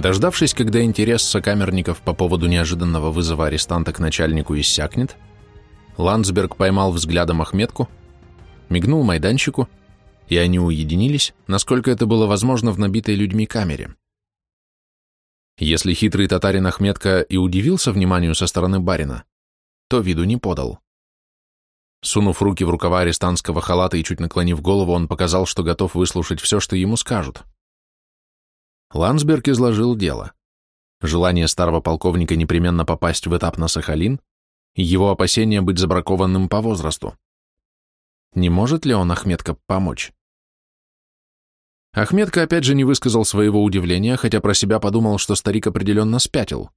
Дождавшись, когда интерес сокамерников по поводу неожиданного вызова арестанта к начальнику иссякнет, Ландсберг поймал взглядом Ахметку, мигнул майданчику, и они уединились, насколько это было возможно в набитой людьми камере. Если хитрый татарин Ахметка и удивился вниманию со стороны барина, то виду не подал. Сунув руки в рукава арестантского халата и чуть наклонив голову, он показал, что готов выслушать все, что ему скажут. Ландсберг изложил дело. Желание старого полковника непременно попасть в этап на Сахалин его опасение быть забракованным по возрасту. Не может ли он, Ахметка, помочь? Ахметка опять же не высказал своего удивления, хотя про себя подумал, что старик определенно спятил.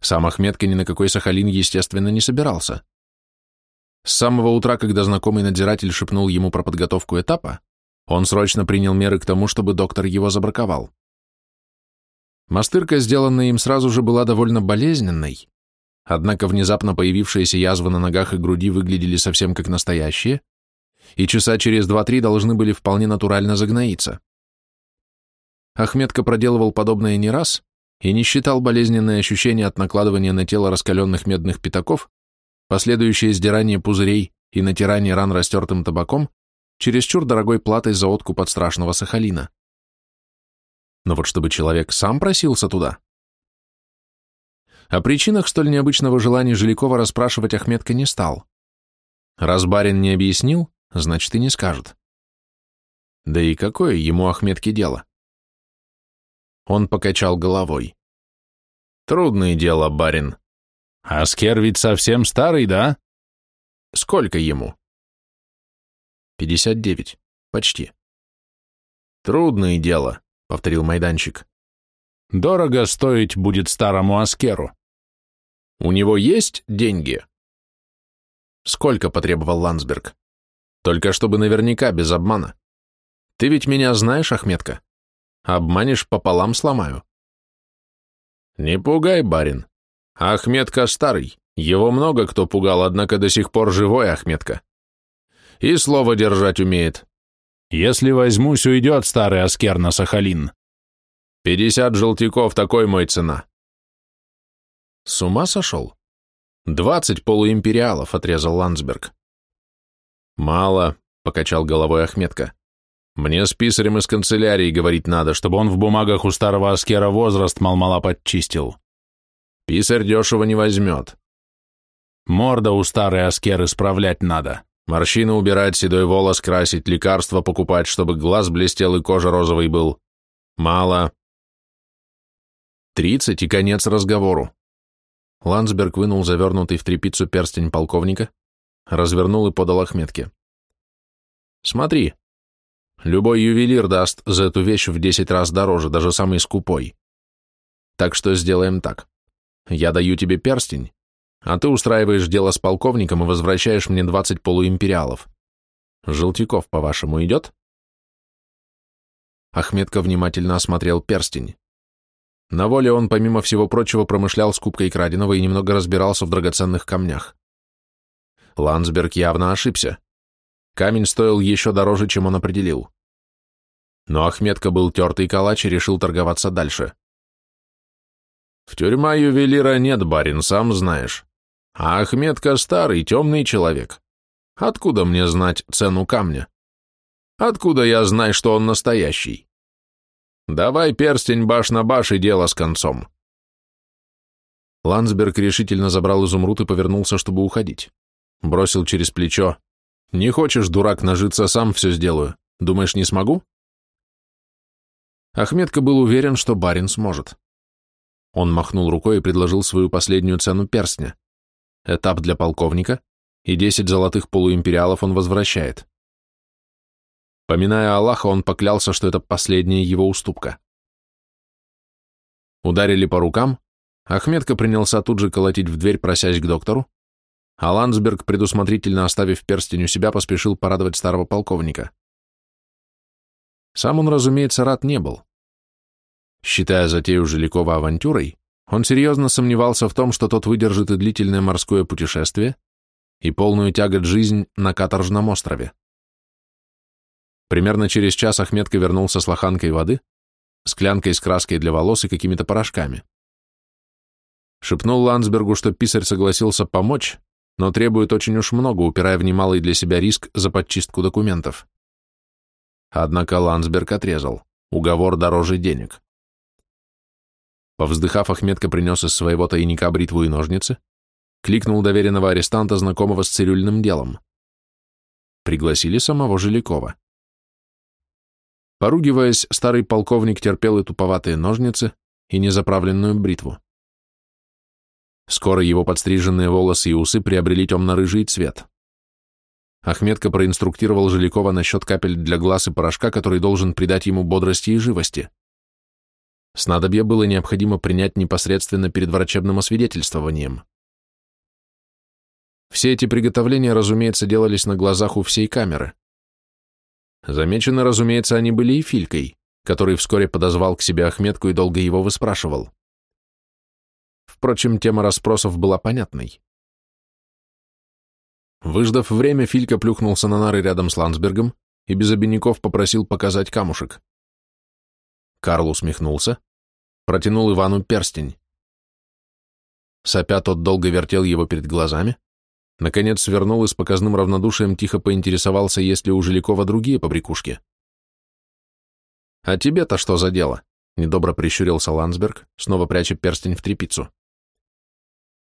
Сам Ахметка ни на какой Сахалин, естественно, не собирался. С самого утра, когда знакомый надзиратель шепнул ему про подготовку этапа, он срочно принял меры к тому, чтобы доктор его забраковал. Мастырка, сделанная им сразу же, была довольно болезненной, однако внезапно появившиеся язвы на ногах и груди выглядели совсем как настоящие, и часа через два-три должны были вполне натурально загноиться. Ахметка проделывал подобное не раз и не считал болезненные ощущения от накладывания на тело раскаленных медных пятаков, последующее сдирание пузырей и натирание ран растертым табаком, чересчур дорогой платой за откуп от страшного Сахалина. Но вот чтобы человек сам просился туда. О причинах столь необычного желания Жилякова расспрашивать Ахметка не стал. Раз барин не объяснил, значит и не скажет. Да и какое ему Ахметке дело? Он покачал головой. Трудное дело, барин. Аскер ведь совсем старый, да? Сколько ему? Пятьдесят девять. Почти. Трудное дело, повторил майданчик. Дорого стоить будет старому Аскеру. У него есть деньги? Сколько потребовал Ландсберг? Только чтобы наверняка, без обмана. Ты ведь меня знаешь, Ахметка? Обманешь, пополам сломаю. Не пугай, барин. Ахметка старый. Его много кто пугал, однако до сих пор живой Ахметка. И слово держать умеет. Если возьмусь, уйдет старый Аскер на Сахалин. Пятьдесят желтяков, такой мой цена. С ума сошел? Двадцать полуимпериалов, отрезал Ландсберг. «Мало», — покачал головой Ахметка. «Мне с писарем из канцелярии говорить надо, чтобы он в бумагах у старого аскера возраст мал-мала подчистил. Писарь дешево не возьмет. Морда у старой аскеры исправлять надо. Морщины убирать, седой волос красить, лекарства покупать, чтобы глаз блестел и кожа розовый был. Мало. Тридцать и конец разговору. Ландсберг вынул завернутый в тряпицу перстень полковника, развернул и подал Ахметке. «Смотри, любой ювелир даст за эту вещь в десять раз дороже, даже самый скупой. Так что сделаем так. Я даю тебе перстень, а ты устраиваешь дело с полковником и возвращаешь мне двадцать полуимпериалов. Желтяков, по-вашему, идет?» Ахметка внимательно осмотрел перстень. На воле он, помимо всего прочего, промышлял скупкой краденого и немного разбирался в драгоценных камнях. Ландсберг явно ошибся. Камень стоил еще дороже, чем он определил. Но Ахметка был тертый калач и решил торговаться дальше. «В тюрьма ювелира нет, барин, сам знаешь. А Ахметка старый, темный человек. Откуда мне знать цену камня? Откуда я знаю, что он настоящий? Давай перстень баш на баш и дело с концом». Ландсберг решительно забрал изумруд и повернулся, чтобы уходить. Бросил через плечо. «Не хочешь, дурак, нажиться, сам все сделаю. Думаешь, не смогу?» Ахметка был уверен, что барин сможет. Он махнул рукой и предложил свою последнюю цену перстня. Этап для полковника, и десять золотых полуимпериалов он возвращает. Поминая Аллаха, он поклялся, что это последняя его уступка. Ударили по рукам, Ахметка принялся тут же колотить в дверь, просясь к доктору, а Ландсберг, предусмотрительно оставив перстень у себя, поспешил порадовать старого полковника. Сам он, разумеется, рад не был. Считая затею Жилякова авантюрой, он серьезно сомневался в том, что тот выдержит и длительное морское путешествие, и полную тягот жизнь на каторжном острове. Примерно через час Ахметка вернулся с лоханкой воды, склянкой с краской для волос и какими-то порошками. Шепнул Ландсбергу, что писарь согласился помочь, но требует очень уж много, упирая в немалый для себя риск за подчистку документов. Однако Ландсберг отрезал. Уговор дороже денег. Повздыхав, Ахметка принес из своего тайника бритву и ножницы, кликнул доверенного арестанта, знакомого с цирюльным делом. Пригласили самого Жилякова. Поругиваясь, старый полковник терпел и туповатые ножницы, и незаправленную бритву. Скоро его подстриженные волосы и усы приобрели темно-рыжий цвет. Ахметка проинструктировал Жилякова насчет капель для глаз и порошка, который должен придать ему бодрости и живости. Снадобье было необходимо принять непосредственно перед врачебным освидетельствованием. Все эти приготовления, разумеется, делались на глазах у всей камеры. Замечены, разумеется, они были и Филькой, который вскоре подозвал к себе Ахметку и долго его выспрашивал. Впрочем, тема расспросов была понятной. Выждав время, Филька плюхнулся на нары рядом с Ландсбергом и без обиняков попросил показать камушек. Карл усмехнулся, протянул Ивану перстень. Сопя тот долго вертел его перед глазами, наконец свернул и с показным равнодушием тихо поинтересовался, есть ли у Жилякова другие побрякушки. «А тебе-то что за дело?» — недобро прищурился Ландсберг, снова пряча перстень в трепицу.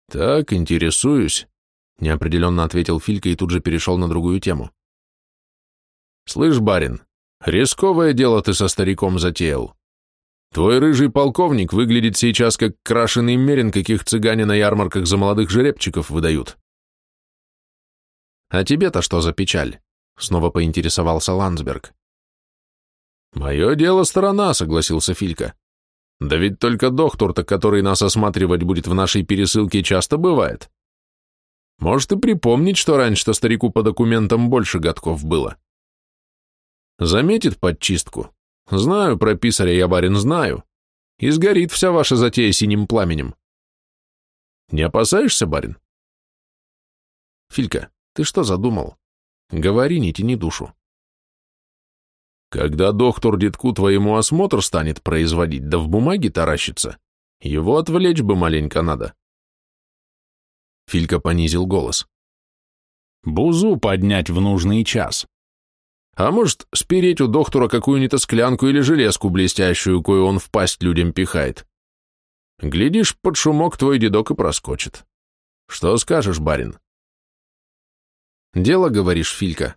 «Так, интересуюсь», — неопределенно ответил Филька и тут же перешел на другую тему. «Слышь, барин, рисковое дело ты со стариком затеял. Твой рыжий полковник выглядит сейчас как крашеный мерин, каких цыгане на ярмарках за молодых жеребчиков выдают». «А тебе-то что за печаль?» — снова поинтересовался Ландсберг. «Мое дело сторона», — согласился Филька. Да ведь только доктор-то, который нас осматривать будет в нашей пересылке, часто бывает. Может и припомнить, что раньше-то старику по документам больше годков было. Заметит подчистку. Знаю про писаря я, барин, знаю. И сгорит вся ваша затея синим пламенем. Не опасаешься, барин? Филька, ты что задумал? Говори, не тяни душу. Когда доктор детку твоему осмотр станет производить, да в бумаге таращится, его отвлечь бы маленько надо. Филька понизил голос. Бузу поднять в нужный час. А может, спереть у доктора какую-нибудь склянку или железку блестящую, кою он в пасть людям пихает. Глядишь, под шумок твой дедок и проскочит. Что скажешь, барин? Дело, говоришь, Филька,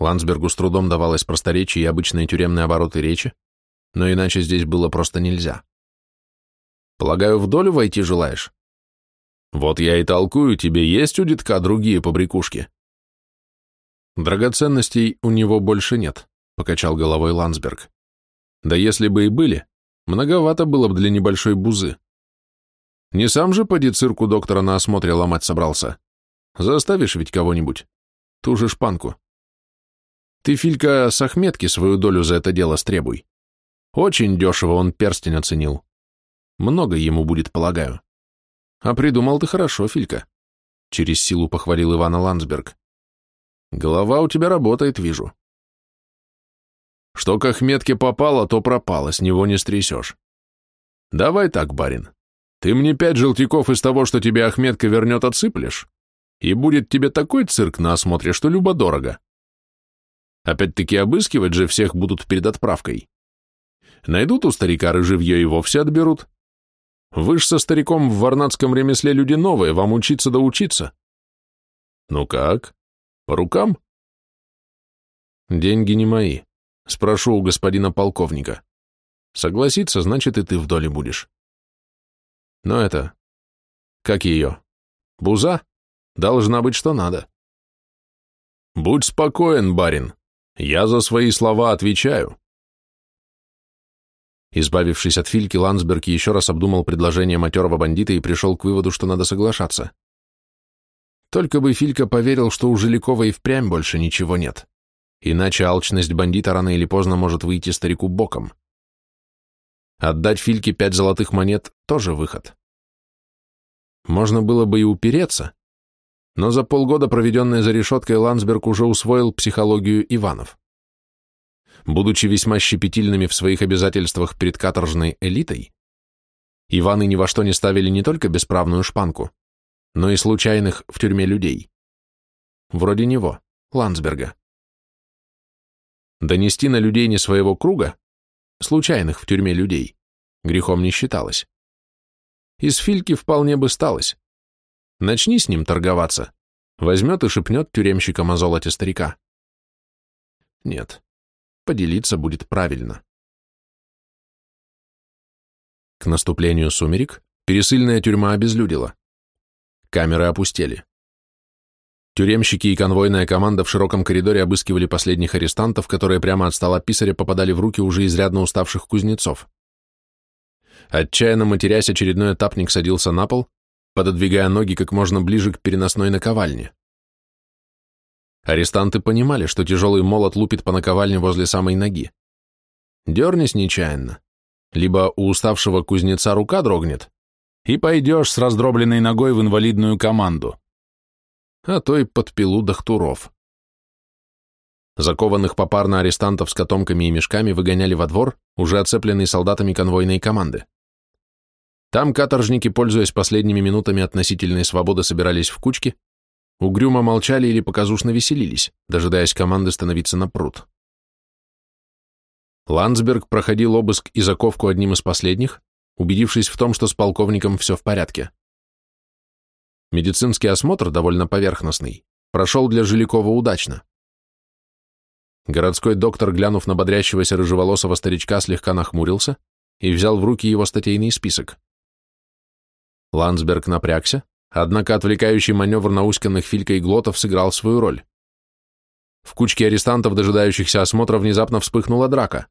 Ландсбергу с трудом давалось просторечие и обычные тюремные обороты речи, но иначе здесь было просто нельзя. Полагаю, в долю войти желаешь? Вот я и толкую, тебе есть у детка другие побрякушки? Драгоценностей у него больше нет, покачал головой Ландсберг. Да если бы и были, многовато было бы для небольшой бузы. Не сам же поди цирку доктора на осмотре ломать собрался. Заставишь ведь кого-нибудь. Ту же шпанку. Ты, Филька, с Ахметки свою долю за это дело стребуй. Очень дешево он перстень оценил. Много ему будет, полагаю. А придумал ты хорошо, Филька. Через силу похвалил Ивана Ландсберг. Голова у тебя работает, вижу. Что к Ахметке попало, то пропало, с него не стрясешь. Давай так, барин. Ты мне пять желтяков из того, что тебе Ахметка вернет, отсыплешь, и будет тебе такой цирк на осмотре, что любо-дорого. Опять-таки обыскивать же всех будут перед отправкой. Найдут у старика рыжевье и вовсе отберут. Вы ж со стариком в варнацком ремесле люди новые, вам учиться да учиться. Ну как? По рукам? Деньги не мои. Спрошу у господина полковника. Согласится, значит, и ты в доле будешь. Но это... Как ее? Буза? Должна быть, что надо. Будь спокоен, барин. Я за свои слова отвечаю. Избавившись от Фильки, Ландсберг еще раз обдумал предложение матерого бандита и пришел к выводу, что надо соглашаться. Только бы Филька поверил, что у Жилякова и впрямь больше ничего нет. Иначе алчность бандита рано или поздно может выйти старику боком. Отдать Фильке пять золотых монет – тоже выход. Можно было бы и упереться, но за полгода, проведенные за решеткой, Ландсберг уже усвоил психологию Иванов. Будучи весьма щепетильными в своих обязательствах перед каторжной элитой, Иваны ни во что не ставили не только бесправную шпанку, но и случайных в тюрьме людей. Вроде него, Ландсберга. Донести на людей не своего круга, случайных в тюрьме людей, грехом не считалось. Из Фильки вполне бы сталось. Начни с ним торговаться, возьмет и шепнет тюремщикам о золоте старика. Нет, поделиться будет правильно. К наступлению сумерек пересыльная тюрьма обезлюдила. Камеры опустели. Тюремщики и конвойная команда в широком коридоре обыскивали последних арестантов, которые прямо от стола писаря попадали в руки уже изрядно уставших кузнецов. Отчаянно матерясь, очередной этапник садился на пол, пододвигая ноги как можно ближе к переносной наковальне. Арестанты понимали, что тяжелый молот лупит по наковальне возле самой ноги. Дернись нечаянно, либо у уставшего кузнеца рука дрогнет, и пойдешь с раздробленной ногой в инвалидную команду, а то и под пилу дохтуров. Закованных попарно арестантов с котомками и мешками выгоняли во двор, уже оцепленный солдатами конвойной команды. Там каторжники, пользуясь последними минутами относительной свободы, собирались в кучки, угрюмо молчали или показушно веселились, дожидаясь команды становиться на пруд. Ландсберг проходил обыск и заковку одним из последних, убедившись в том, что с полковником все в порядке. Медицинский осмотр, довольно поверхностный, прошел для Жилякова удачно. Городской доктор, глянув на бодрящегося рыжеволосого старичка, слегка нахмурился и взял в руки его статейный список. Ландсберг напрягся, однако отвлекающий маневр науськанных Филька Глотов сыграл свою роль. В кучке арестантов, дожидающихся осмотра, внезапно вспыхнула драка.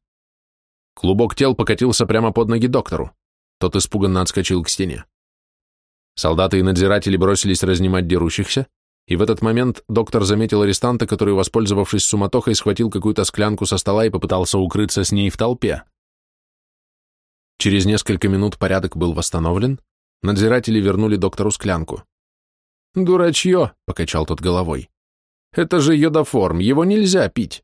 Клубок тел покатился прямо под ноги доктору. Тот испуганно отскочил к стене. Солдаты и надзиратели бросились разнимать дерущихся, и в этот момент доктор заметил арестанта, который, воспользовавшись суматохой, схватил какую-то склянку со стола и попытался укрыться с ней в толпе. Через несколько минут порядок был восстановлен, надзиратели вернули доктору склянку. «Дурачье!» — покачал тот головой. «Это же йодоформ, его нельзя пить!»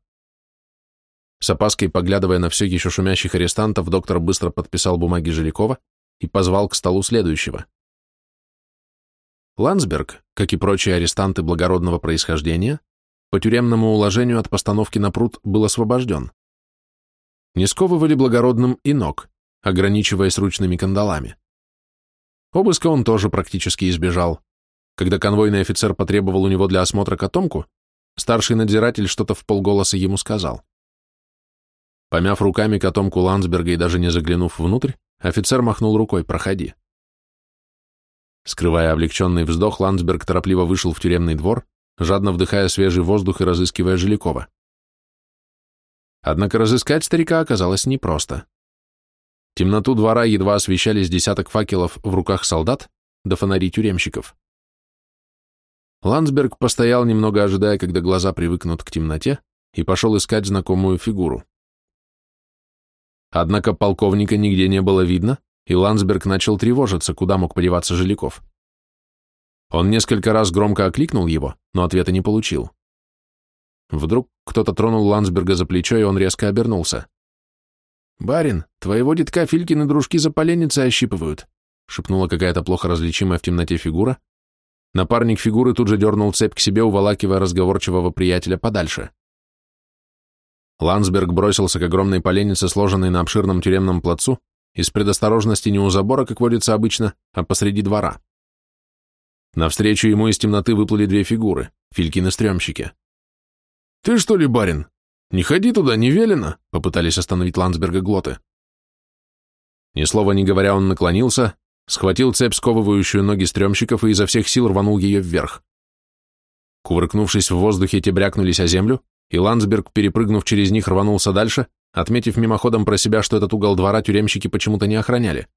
С опаской поглядывая на все еще шумящих арестантов, доктор быстро подписал бумаги Жилякова и позвал к столу следующего. Ландсберг, как и прочие арестанты благородного происхождения, по тюремному уложению от постановки на пруд был освобожден. Не сковывали благородным и ног, ограничиваясь ручными кандалами. Обыска он тоже практически избежал. Когда конвойный офицер потребовал у него для осмотра котомку, старший надзиратель что-то в полголоса ему сказал. Помяв руками котомку Ландсберга и даже не заглянув внутрь, офицер махнул рукой «проходи». Скрывая облегченный вздох, Ландсберг торопливо вышел в тюремный двор, жадно вдыхая свежий воздух и разыскивая Жилякова. Однако разыскать старика оказалось непросто. Темноту двора едва освещались десяток факелов в руках солдат до фонарей тюремщиков. Ландсберг постоял немного, ожидая, когда глаза привыкнут к темноте, и пошел искать знакомую фигуру. Однако полковника нигде не было видно, и Ландсберг начал тревожиться, куда мог подеваться Жиляков. Он несколько раз громко окликнул его, но ответа не получил. Вдруг кто-то тронул Ландсберга за плечо, и он резко обернулся. «Барин, твоего детка Филькины дружки за поленницей ощипывают», шепнула какая-то плохо различимая в темноте фигура. Напарник фигуры тут же дернул цепь к себе, уволакивая разговорчивого приятеля подальше. Ландсберг бросился к огромной поленнице, сложенной на обширном тюремном плацу, из предосторожности не у забора, как водится обычно, а посреди двора. Навстречу ему из темноты выплыли две фигуры, Филькины стрёмщики. «Ты что ли, барин? Не ходи туда, не велено!» — попытались остановить Ландсберга глоты. Ни слова не говоря, он наклонился, схватил цепь, сковывающую ноги стрёмщиков, и изо всех сил рванул ее вверх. Кувыркнувшись в воздухе, те брякнулись о землю, и Ландсберг, перепрыгнув через них, рванулся дальше, отметив мимоходом про себя, что этот угол двора тюремщики почему-то не охраняли.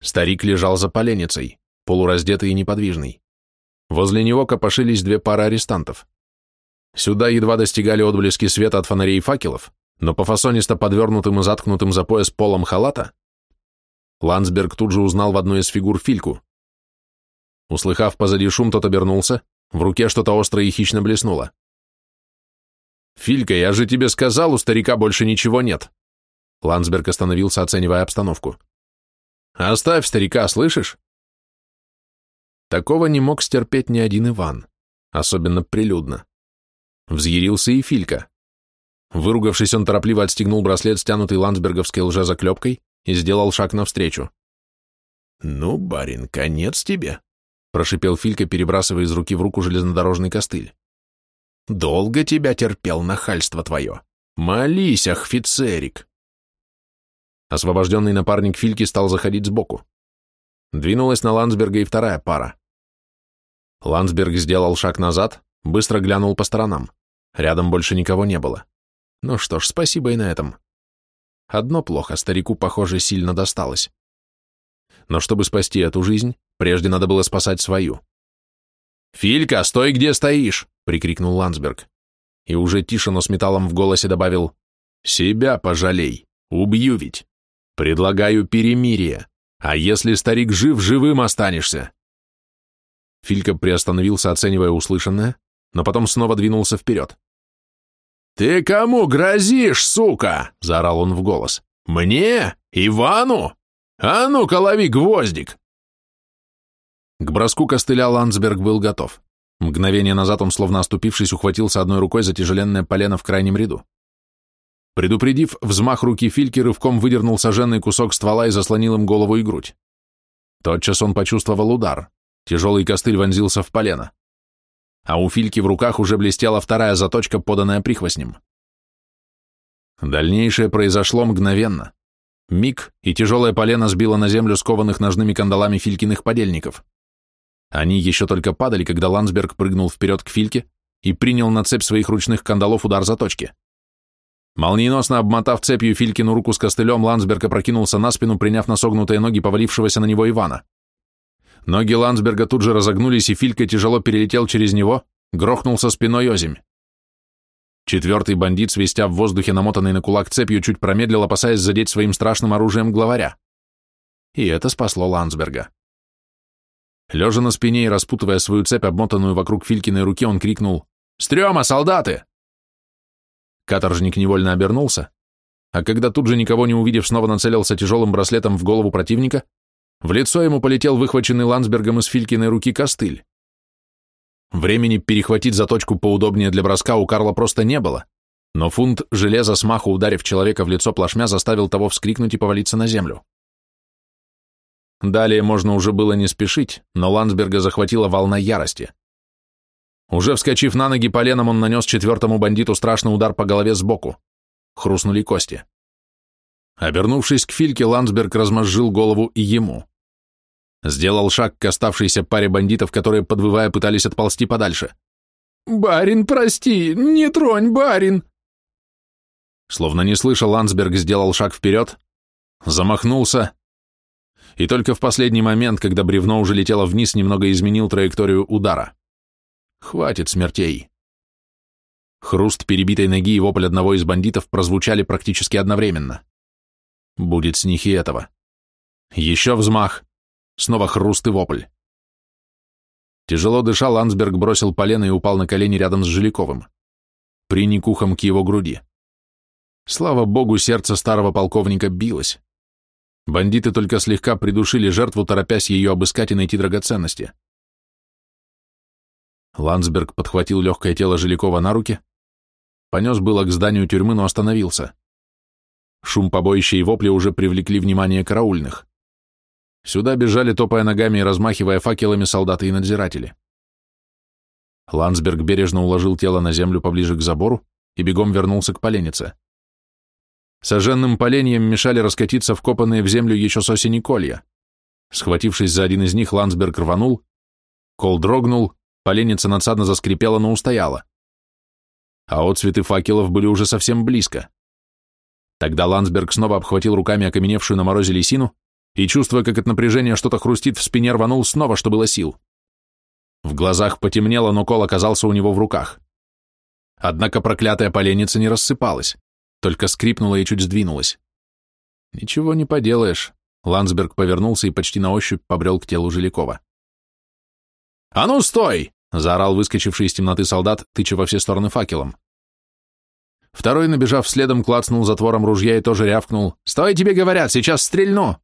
Старик лежал за поленницей, полураздетый и неподвижный. Возле него копошились две пары арестантов. Сюда едва достигали отблески света от фонарей и факелов, но по фасонисто подвернутым и заткнутым за пояс полом халата Ландсберг тут же узнал в одной из фигур Фильку. Услыхав позади шум, тот обернулся, в руке что-то острое и хищно блеснуло. Филька, я же тебе сказал, у старика больше ничего нет. Ландсберг остановился, оценивая обстановку. Оставь старика, слышишь? Такого не мог стерпеть ни один Иван, особенно прилюдно. Взъярился и Филька. Выругавшись, он торопливо отстегнул браслет, стянутый ландсберговской лжезаклепкой, и сделал шаг навстречу. «Ну, барин, конец тебе», — прошипел Филька, перебрасывая из руки в руку железнодорожный костыль. «Долго тебя терпел нахальство твое. Молись, офицерик!» Освобожденный напарник Фильки стал заходить сбоку. Двинулась на Ландсберга и вторая пара. Ландсберг сделал шаг назад, быстро глянул по сторонам. Рядом больше никого не было. Ну что ж, спасибо и на этом. Одно плохо, старику, похоже, сильно досталось. Но чтобы спасти эту жизнь, прежде надо было спасать свою. «Филька, стой, где стоишь!» — прикрикнул Ландсберг. И уже тише, но с металлом в голосе добавил «Себя пожалей, убью ведь. Предлагаю перемирие, а если старик жив, живым останешься». Филька приостановился, оценивая услышанное, но потом снова двинулся вперед. «Ты кому грозишь, сука?» — заорал он в голос. «Мне? Ивану? А ну-ка лови гвоздик!» К броску костыля Ландсберг был готов. Мгновение назад он, словно оступившись, ухватился одной рукой за тяжеленное полено в крайнем ряду. Предупредив взмах руки Фильки, рывком выдернул сожженный кусок ствола и заслонил им голову и грудь. Тотчас он почувствовал удар. Тяжелый костыль вонзился в полено а у Фильки в руках уже блестела вторая заточка, поданная прихвостнем. Дальнейшее произошло мгновенно. Миг, и тяжелое полено сбило на землю скованных ножными кандалами Филькиных подельников. Они еще только падали, когда Ландсберг прыгнул вперед к Фильке и принял на цепь своих ручных кандалов удар заточки. Молниеносно обмотав цепью Филькину руку с костылем, Ландсберг опрокинулся на спину, приняв на согнутые ноги повалившегося на него Ивана. Ноги Ландсберга тут же разогнулись, и Филька тяжело перелетел через него, грохнулся спиной озимь. Четвертый бандит, свистя в воздухе, намотанный на кулак цепью, чуть промедлил, опасаясь задеть своим страшным оружием главаря. И это спасло Ландсберга. Лежа на спине и распутывая свою цепь, обмотанную вокруг Филькиной руки, он крикнул «Стрёма, солдаты!» Каторжник невольно обернулся, а когда тут же, никого не увидев, снова нацелился тяжелым браслетом в голову противника, в лицо ему полетел выхваченный Ландсбергом из Филькиной руки костыль. Времени перехватить заточку поудобнее для броска у Карла просто не было, но фунт железа с маху, ударив человека в лицо плашмя, заставил того вскрикнуть и повалиться на землю. Далее можно уже было не спешить, но Ландсберга захватила волна ярости. Уже вскочив на ноги поленом, он нанес четвертому бандиту страшный удар по голове сбоку. Хрустнули кости. Обернувшись к Фильке, Ландсберг размозжил голову и ему. Сделал шаг к оставшейся паре бандитов, которые, подвывая, пытались отползти подальше. «Барин, прости, не тронь, барин!» Словно не слышал, Ландсберг сделал шаг вперед, замахнулся, и только в последний момент, когда бревно уже летело вниз, немного изменил траекторию удара. Хватит смертей. Хруст перебитой ноги и вопль одного из бандитов прозвучали практически одновременно. Будет с них и этого. Еще взмах. Снова хруст и вопль. Тяжело дыша, Ландсберг бросил полено и упал на колени рядом с Жиляковым. Приник ухом к его груди. Слава богу, сердце старого полковника билось. Бандиты только слегка придушили жертву, торопясь ее обыскать и найти драгоценности. Ландсберг подхватил легкое тело Жилякова на руки, понес было к зданию тюрьмы, но остановился. Шум побоища и вопли уже привлекли внимание караульных. Сюда бежали, топая ногами и размахивая факелами солдаты и надзиратели. Ландсберг бережно уложил тело на землю поближе к забору и бегом вернулся к поленнице. Сожженным поленьям мешали раскатиться вкопанные в землю еще с осени колья. Схватившись за один из них, Ландсберг рванул, кол дрогнул, поленница надсадно заскрипела, но устояла. А отцветы факелов были уже совсем близко. Тогда Ландсберг снова обхватил руками окаменевшую на морозе лисину и, чувствуя, как от напряжения что-то хрустит в спине, рванул снова, что было сил. В глазах потемнело, но кол оказался у него в руках. Однако проклятая поленница не рассыпалась, только скрипнула и чуть сдвинулась. Ничего не поделаешь. Ландсберг повернулся и почти на ощупь побрел к телу Жилякова. «А ну, стой!» — заорал выскочивший из темноты солдат, тыча во все стороны факелом. Второй, набежав следом, клацнул затвором ружья и тоже рявкнул. «Стой, тебе говорят, сейчас стрельну!»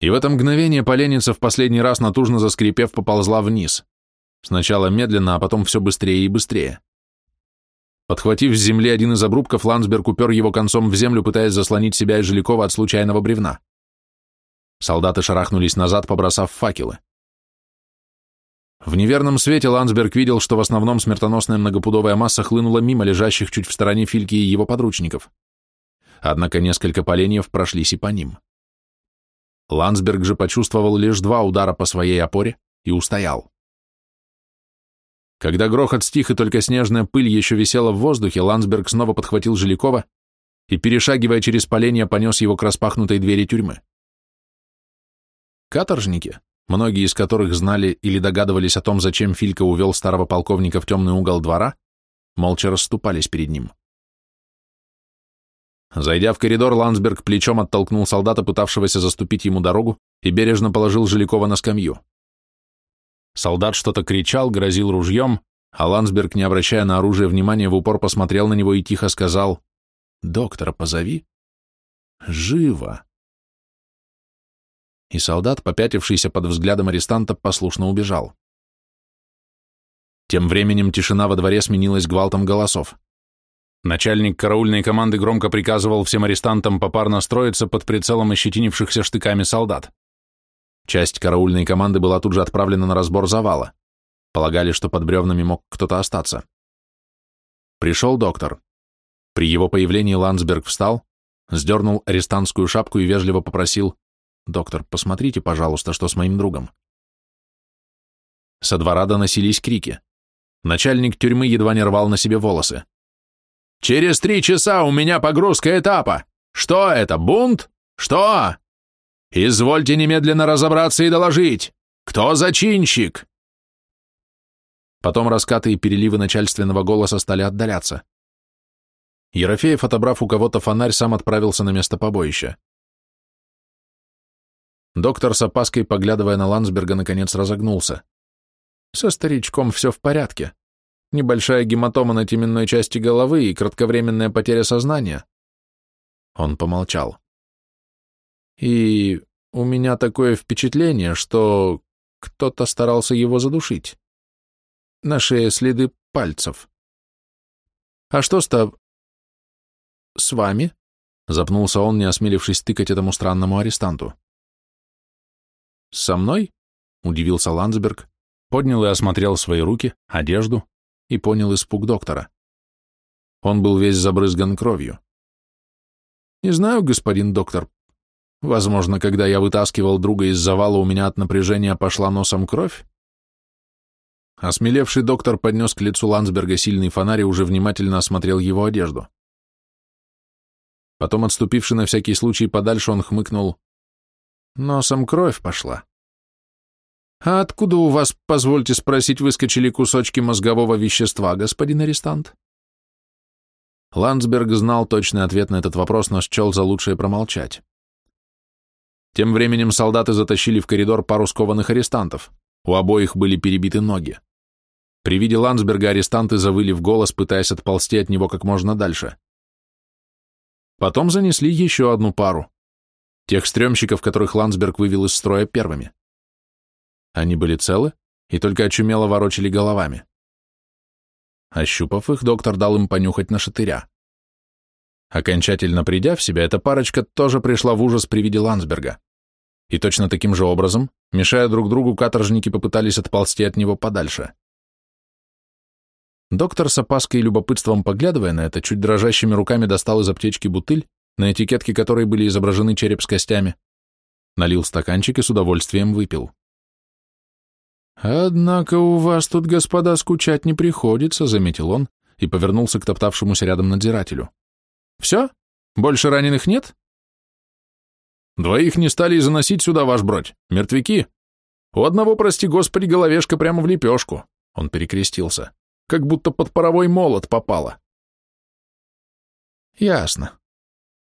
И в это мгновение поленница в последний раз натужно заскрипев поползла вниз. Сначала медленно, а потом все быстрее и быстрее. Подхватив с земли один из обрубков, Ландсберг упер его концом в землю, пытаясь заслонить себя и Жилякова от случайного бревна. Солдаты шарахнулись назад, побросав факелы. В неверном свете Ландсберг видел, что в основном смертоносная многопудовая масса хлынула мимо лежащих чуть в стороне Фильки и его подручников. Однако несколько поленьев прошлись и по ним. Ландсберг же почувствовал лишь два удара по своей опоре и устоял. Когда грохот стих и только снежная пыль еще висела в воздухе, Ландсберг снова подхватил Жилякова и, перешагивая через поленья, понес его к распахнутой двери тюрьмы. Каторжники, многие из которых знали или догадывались о том, зачем Филька увел старого полковника в темный угол двора, молча расступались перед ним. Зайдя в коридор, Ландсберг плечом оттолкнул солдата, пытавшегося заступить ему дорогу, и бережно положил Жилякова на скамью. Солдат что-то кричал, грозил ружьем, а Ландсберг, не обращая на оружие внимания, в упор посмотрел на него и тихо сказал «Доктора позови». «Живо!» и солдат, попятившийся под взглядом арестанта, послушно убежал. Тем временем тишина во дворе сменилась гвалтом голосов. Начальник караульной команды громко приказывал всем арестантам попарно строиться под прицелом ощетинившихся штыками солдат. Часть караульной команды была тут же отправлена на разбор завала. Полагали, что под бревнами мог кто-то остаться. Пришел доктор. При его появлении Ландсберг встал, сдернул арестантскую шапку и вежливо попросил «Доктор, посмотрите, пожалуйста, что с моим другом». Со двора доносились крики. Начальник тюрьмы едва не рвал на себе волосы. «Через три часа у меня погрузка этапа! Что это, бунт? Что? Извольте немедленно разобраться и доложить! Кто зачинщик?» Потом раскаты и переливы начальственного голоса стали отдаляться. Ерофеев, отобрав у кого-то фонарь, сам отправился на место побоища. Доктор с опаской, поглядывая на Ландсберга, наконец разогнулся. Со старичком все в порядке. Небольшая гематома на теменной части головы и кратковременная потеря сознания. Он помолчал. И у меня такое впечатление, что кто-то старался его задушить. На шее следы пальцев. А что с тоб... с вами? Запнулся он, не осмелившись тыкать этому странному арестанту. «Со мной?» — удивился Ландсберг, поднял и осмотрел свои руки, одежду и понял испуг доктора. Он был весь забрызган кровью. «Не знаю, господин доктор. Возможно, когда я вытаскивал друга из завала, у меня от напряжения пошла носом кровь?» Осмелевший доктор поднес к лицу Ландсберга сильный фонарь и уже внимательно осмотрел его одежду. Потом, отступивший на всякий случай подальше, он хмыкнул. Носом кровь пошла. А откуда у вас, позвольте спросить, выскочили кусочки мозгового вещества, господин арестант? Ландсберг знал точный ответ на этот вопрос, но счел за лучшее промолчать. Тем временем солдаты затащили в коридор пару скованных арестантов. У обоих были перебиты ноги. При виде Ландсберга арестанты завыли в голос, пытаясь отползти от него как можно дальше. Потом занесли еще одну пару. Тех стрёмщиков, которых Ландсберг вывел из строя первыми. Они были целы и только очумело ворочали головами. Ощупав их, доктор дал им понюхать на шатыря. Окончательно придя в себя, эта парочка тоже пришла в ужас при виде Ландсберга. И точно таким же образом, мешая друг другу, каторжники попытались отползти от него подальше. Доктор с опаской и любопытством поглядывая на это, чуть дрожащими руками достал из аптечки бутыль на этикетке которой были изображены череп с костями, налил стаканчик и с удовольствием выпил. «Однако у вас тут, господа, скучать не приходится», — заметил он и повернулся к топтавшемуся рядом надзирателю. «Все? Больше раненых нет?» «Двоих не стали и заносить сюда, ваш бродь. Мертвяки. У одного, прости господи, головешка прямо в лепешку». Он перекрестился. «Как будто под паровой молот попало». «Ясно.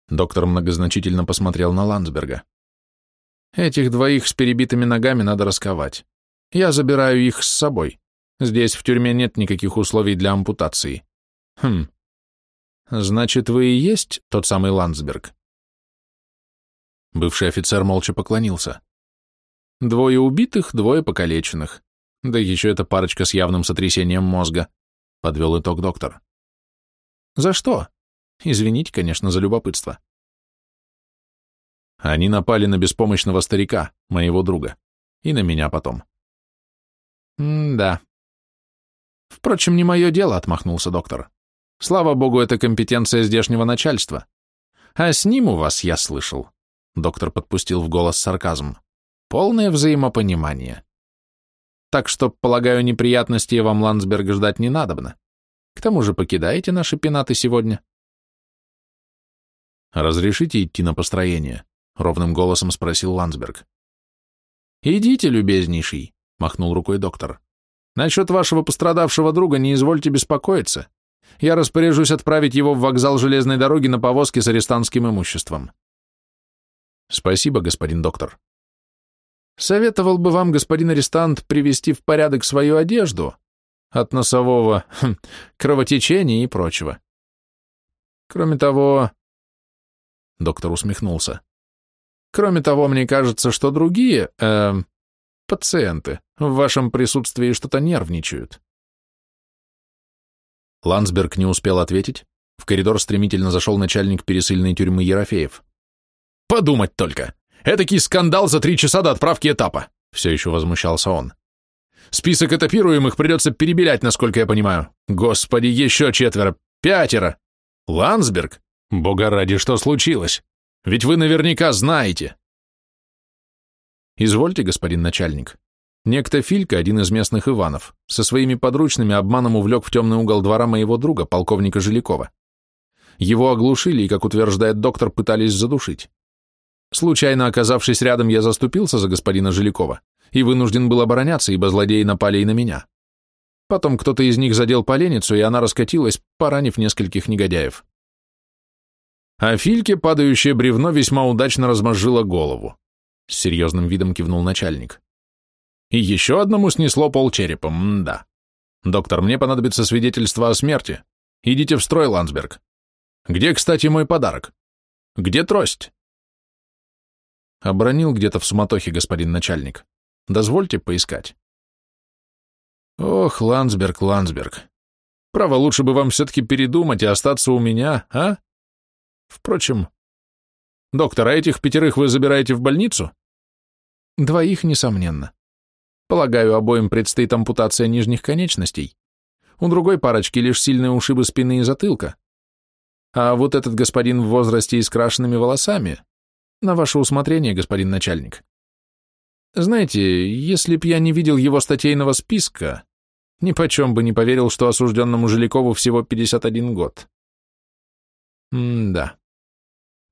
Доктор многозначительно посмотрел на Ландсберга. Этих двоих с перебитыми ногами надо расковать. Я забираю их с собой. Здесь в тюрьме нет никаких условий для ампутации. Хм, Значит, вы и есть тот самый Ландсберг? Бывший офицер молча поклонился. Двое убитых, двое покалеченных. Да еще эта парочка с явным сотрясением мозга, подвел итог доктор. За что? Извините, конечно, за любопытство. Они напали на беспомощного старика, моего друга, и на меня потом. М-да. Впрочем, не мое дело, отмахнулся доктор. Слава богу, это компетенция здешнего начальства. А с ним у вас, я слышал. Доктор подпустил в голос сарказм. Полное взаимопонимание. Так что, полагаю, неприятностей вам Ландсберг ждать не надобно. К тому же покидаете наши пенаты сегодня. «Разрешите идти на построение?» — ровным голосом спросил Ландсберг. «Идите, любезнейший», — махнул рукой доктор. «Насчет вашего пострадавшего друга не извольте беспокоиться. Я распоряжусь отправить его в вокзал железной дороги на повозке с арестантским имуществом». «Спасибо, господин доктор», Советовал бы вам, господин арестант, привести в порядок свою одежду от носового хм, кровотечения и прочего. Кроме того... Доктор усмехнулся. Кроме того, мне кажется, что другие, э, пациенты в вашем присутствии что-то нервничают. Ландсберг не успел ответить. В коридор стремительно зашел начальник пересыльной тюрьмы Ерофеев. «Подумать только! Этакий скандал за три часа до отправки этапа!» Все еще возмущался он. «Список этапируемых придется перебелять, насколько я понимаю. Господи, еще четверо, пятеро! Ландсберг? Бога ради, что случилось? Ведь вы наверняка знаете!» «Извольте, господин начальник. Некто Филька, один из местных Иванов, со своими подручными обманом увлек в темный угол двора моего друга, полковника Жилякова. Его оглушили и, как утверждает доктор, пытались задушить. Случайно оказавшись рядом, я заступился за господина Жилякова и вынужден был обороняться, ибо злодеи напали и на меня. Потом кто-то из них задел поленницу, и она раскатилась, поранив нескольких негодяев. А Фильке падающее бревно весьма удачно размозжило голову. С серьезным видом кивнул начальник. И еще одному снесло полчерепа, да. Доктор, мне понадобится свидетельство о смерти. Идите в строй, Ландсберг. Где, кстати, мой подарок? Где трость? Обронил где-то в суматохе господин начальник. Дозвольте поискать. Ох, Ландсберг, Ландсберг. Право, лучше бы вам все-таки передумать и остаться у меня, а? Впрочем, доктор, а этих пятерых вы забираете в больницу? Двоих, несомненно. Полагаю, обоим предстоит ампутация нижних конечностей. У другой парочки лишь сильные ушибы спины и затылка. А вот этот господин в возрасте и с крашенными волосами, на ваше усмотрение, господин начальник. Знаете, если б я не видел его статейного списка, ни почем бы не поверил, что осужденному Жилякову всего 51 год. М-да.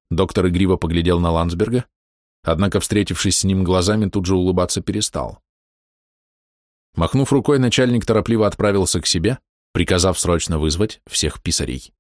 Доктор игриво поглядел на Ландсберга, однако, встретившись с ним глазами, тут же улыбаться перестал. Махнув рукой, начальник торопливо отправился к себе, приказав срочно вызвать всех писарей.